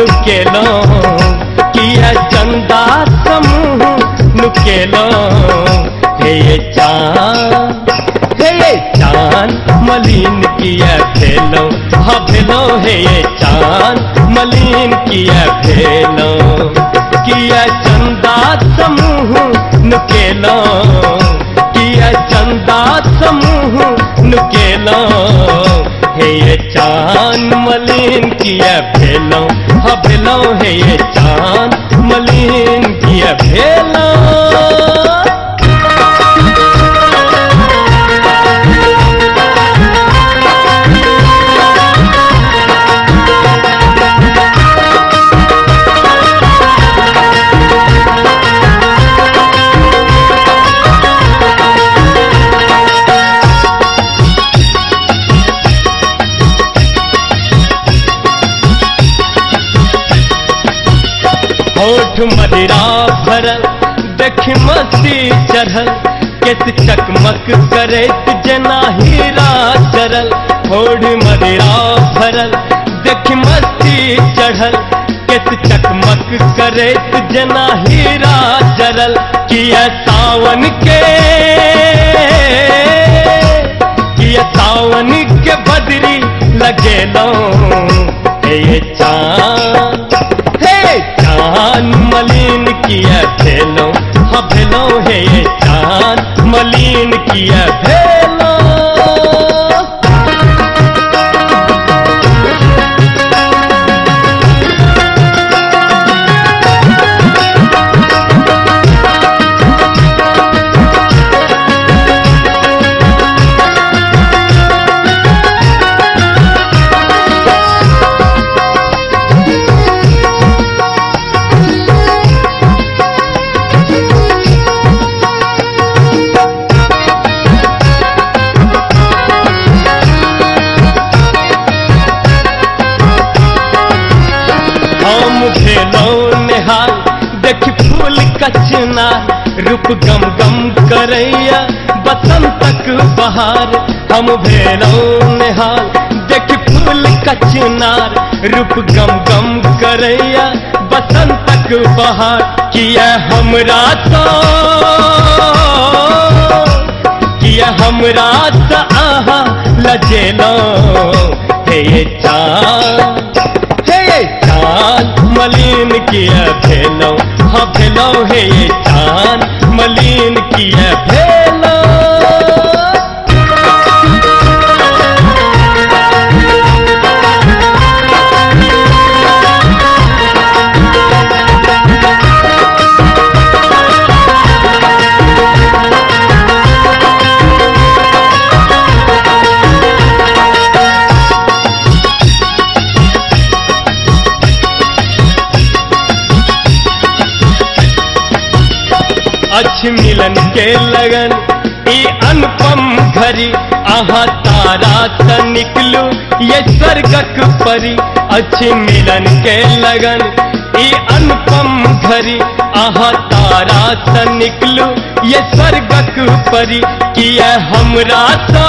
नुकेलो, किया चंदा समूह नुकेलो। हे ये चाँद, हे ये चाँद, मलिन किया भेलो हाँ भेलो, हे ये चाँद, मलिन किया भेलो किया चंदा समूह नुकेलो। किया चंदा समूह नुकेलो। हे ये चाँद, मलिन किया भेलो हाँ भेलो हे ये चाँद मलिन किया भेलो। मदिरा भरल देख मस्ती चढ़ल। केत चकमक करे जना हीरा चरल होठ मदिरा भरल देख मस्ती चढ़ल। केत चकमक करे जना हीरा चरल किया सावन के, किया सावन के बदरी किया भेलो भेलो निहाल, देख फूल कचना, रूप गम गम करैया बसंतक बहार। हम भेलो निहाल, देख फूल कचनार रूप गम गम करैया बसंतक बहार। किया हमरा तो किया हमरा तो आहा लजेलो हे चाँद चाँद मलिन किया भेलो। हाँ भेलो हे ये चाँद मलिन किया भेलो। अच्छ मिलन के लगन, ई अनुपम घरी, आहा तारा त निकलू, ये स्वर्गक परी अच्छ मिलन के लगन, ई अनुपम घरी, आहा तारा त निकलू, ये स्वर्गक परी किया हमरा तो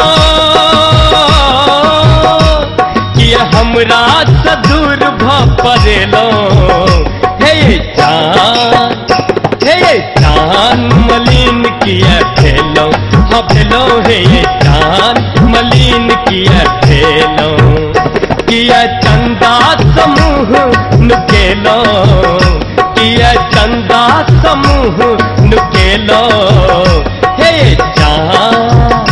चाँद मलिन किया भेलो। हाँ भेलो हे ये चाँद मलिन किया भेलो। किया चंदा समूह नुकेलो। किया चंदा समूह नुकेलो। हे चाँद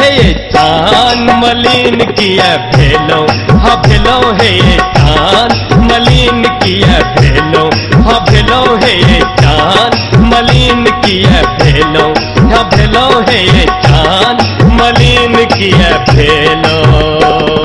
हे चाँद मलिन किया भेलो। हाँ भेलो हे चाँद मलिन किया भेलो। हाँ भेलो हे चाँद मलिन किया भेलो। न भेलो है ये चाँद मलिन किया भेलो।